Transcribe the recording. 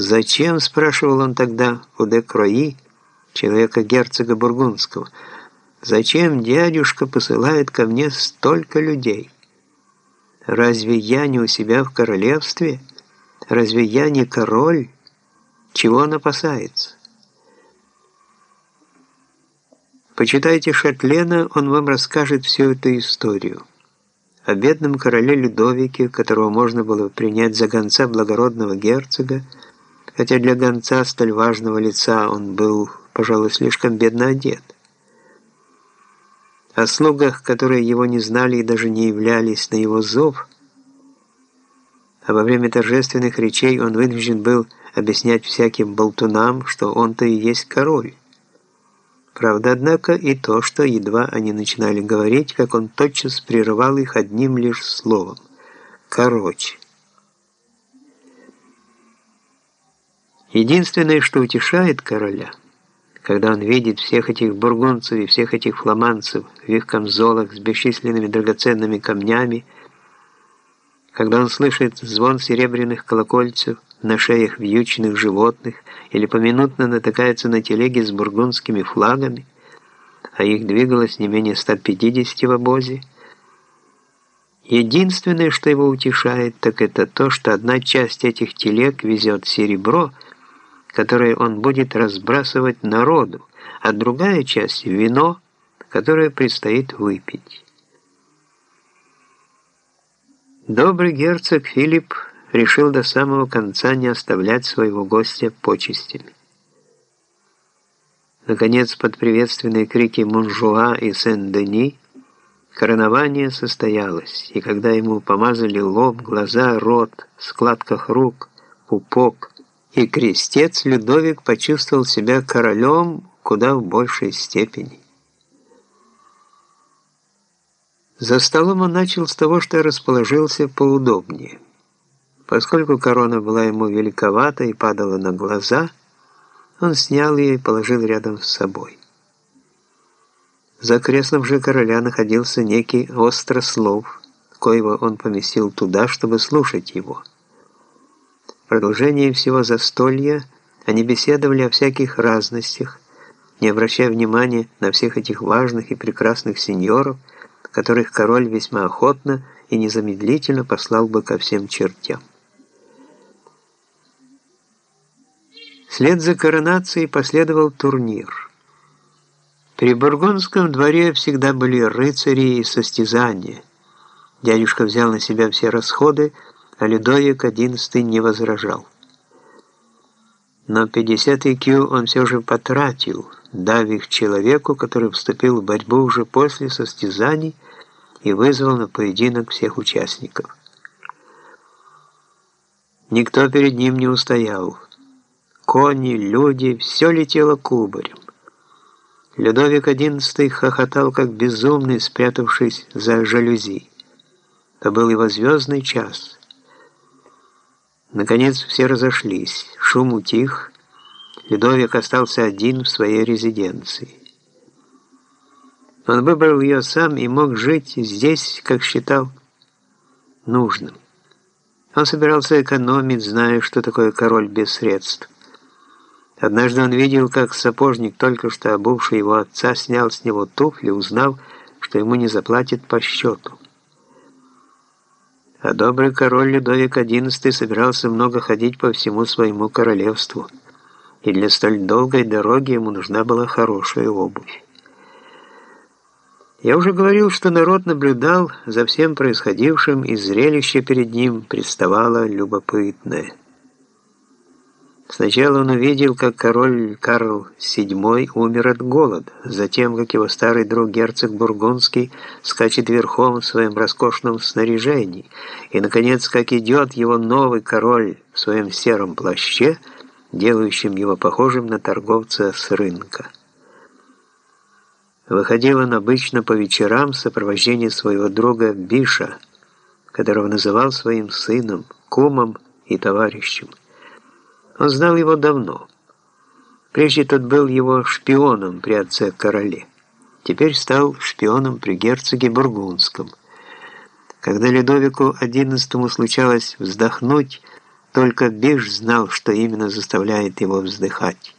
«Зачем?» – спрашивал он тогда у де Крои, человека герцога Бургундского. «Зачем дядюшка посылает ко мне столько людей? Разве я не у себя в королевстве? Разве я не король? Чего он опасается?» Почитайте Шатлена, он вам расскажет всю эту историю. О бедном короле Людовике, которого можно было принять за гонца благородного герцога, хотя для гонца столь важного лица он был, пожалуй, слишком бедно одет. О слугах, которые его не знали и даже не являлись на его зов, а во время торжественных речей он вынужден был объяснять всяким болтунам, что он-то и есть король. Правда, однако, и то, что едва они начинали говорить, как он тотчас прерывал их одним лишь словом. Короче. Единственное, что утешает короля, когда он видит всех этих бургунцев и всех этих фламандцев в их камзолах с бесчисленными драгоценными камнями, когда он слышит звон серебряных колокольцев, на шеях вьючных животных или поминутно натыкается на телеги с бургундскими флагами, а их двигалось не менее 150 в обозе. Единственное, что его утешает, так это то, что одна часть этих телег везет серебро, которое он будет разбрасывать народу, а другая часть – вино, которое предстоит выпить. Добрый герцог Филипп решил до самого конца не оставлять своего гостя почестями. Наконец, под приветственные крики Монжуа и Сен-Дени, коронование состоялось, и когда ему помазали лоб, глаза, рот, в складках рук, пупок и крестец, Людовик почувствовал себя королем куда в большей степени. За столом он начал с того, что расположился поудобнее – Поскольку корона была ему великовата и падала на глаза, он снял ее и положил рядом с собой. За креслом же короля находился некий острослов, коего он поместил туда, чтобы слушать его. Продолжении всего застолья они беседовали о всяких разностях, не обращая внимания на всех этих важных и прекрасных сеньоров, которых король весьма охотно и незамедлительно послал бы ко всем чертям. Вслед за коронацией последовал турнир. При Бургундском дворе всегда были рыцари и состязания. Дядюшка взял на себя все расходы, а Людовик XI не возражал. Но 50 IQ он все же потратил, дав их человеку, который вступил в борьбу уже после состязаний и вызвал на поединок всех участников. Никто перед ним не устоял кони, люди, все летело кубарем. Людовик XI хохотал, как безумный, спрятавшись за жалюзи. Это был его звездный час. Наконец все разошлись, шум утих, Людовик остался один в своей резиденции. Он выбрал ее сам и мог жить здесь, как считал нужным. Он собирался экономить, зная, что такое король без средств. Однажды он видел, как сапожник, только что обувший его отца, снял с него туфли, узнав, что ему не заплатят по счету. А добрый король Людовик XI собирался много ходить по всему своему королевству, и для столь долгой дороги ему нужна была хорошая обувь. Я уже говорил, что народ наблюдал за всем происходившим, и зрелище перед ним представало любопытное – Сначала он увидел, как король Карл VII умер от голода, затем, как его старый друг герцог Бургундский скачет верхом в своем роскошном снаряжении, и, наконец, как идет его новый король в своем сером плаще, делающем его похожим на торговца с рынка. Выходил он обычно по вечерам в сопровождении своего друга Биша, которого называл своим сыном, кумом и товарищем. Он знал его давно. Прежде тот был его шпионом при отце-короле. Теперь стал шпионом при герцоге Бургундском. Когда Людовику XI случалось вздохнуть, Только Биш знал, что именно заставляет его вздыхать.